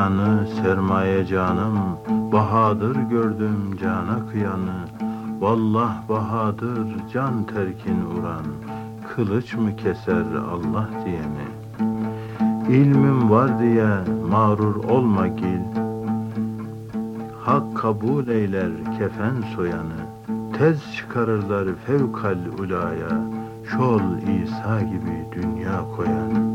Canı sermaye canım. Bahadır gördüm cana kıyanı. Vallah bahadır can terkin uğran Kılıç mı keser Allah diyeni? İlmim var diye mağrur olma gil. Hak kabul eyler kefen soyanı. Tez çıkarırlar fevkal ulaya. Şol İsa gibi dünya koyan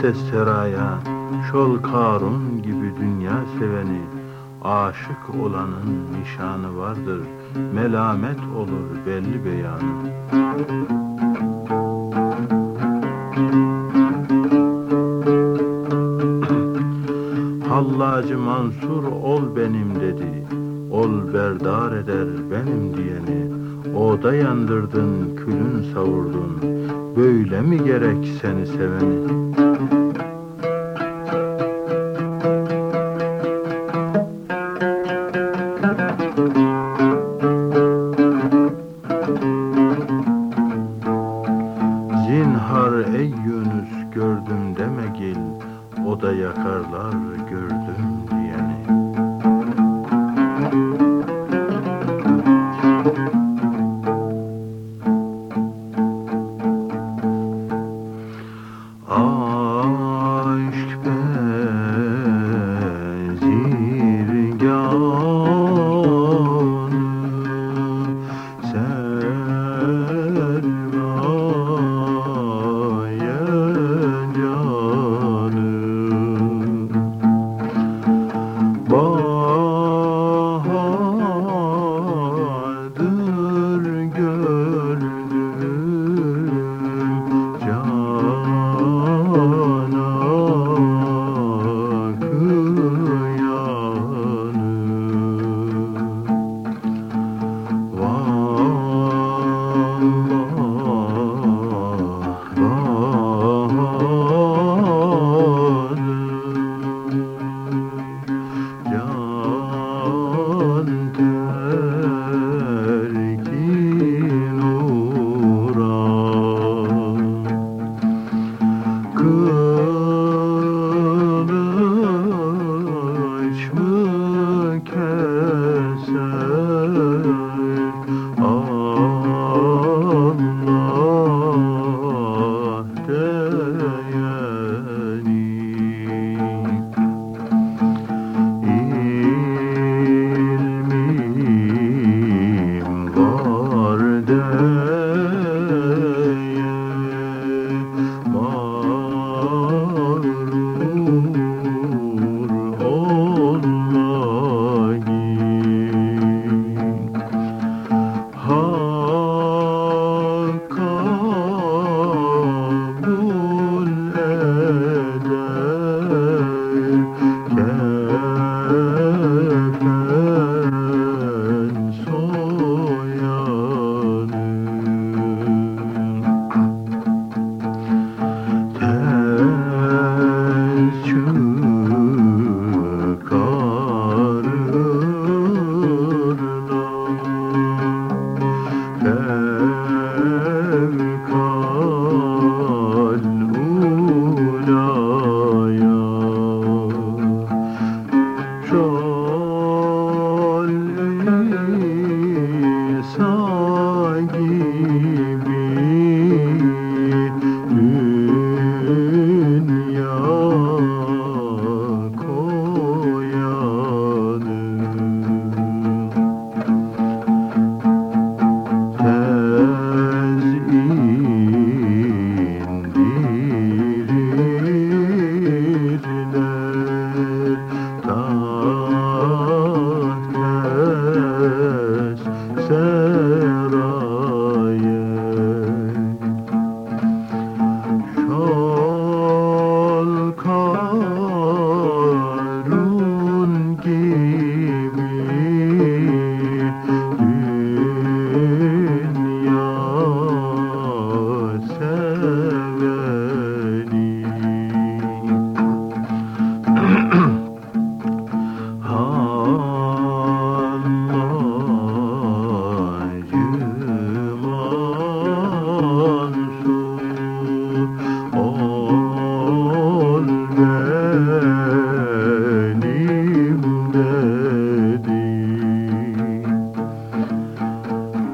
tahte seraya Şol Karun gibi dünya seveni Aşık olanın nişanı vardır Melamet olur belli beyanı. Hallacı Mansur ol benim dedi Ol berdar eder benim diyeni Oda yandırdın külün savurdun. Böyle mi gerek seni seveni? Zinhar ey Yunus gördüm deme gel O da yakarlar gördüm Música लगी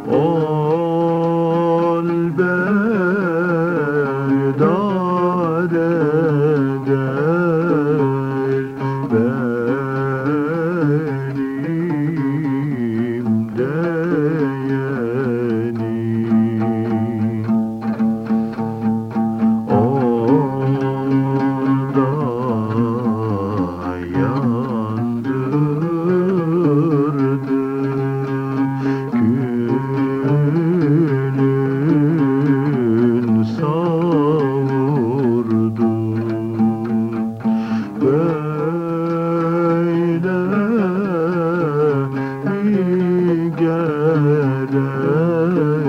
Oh. melek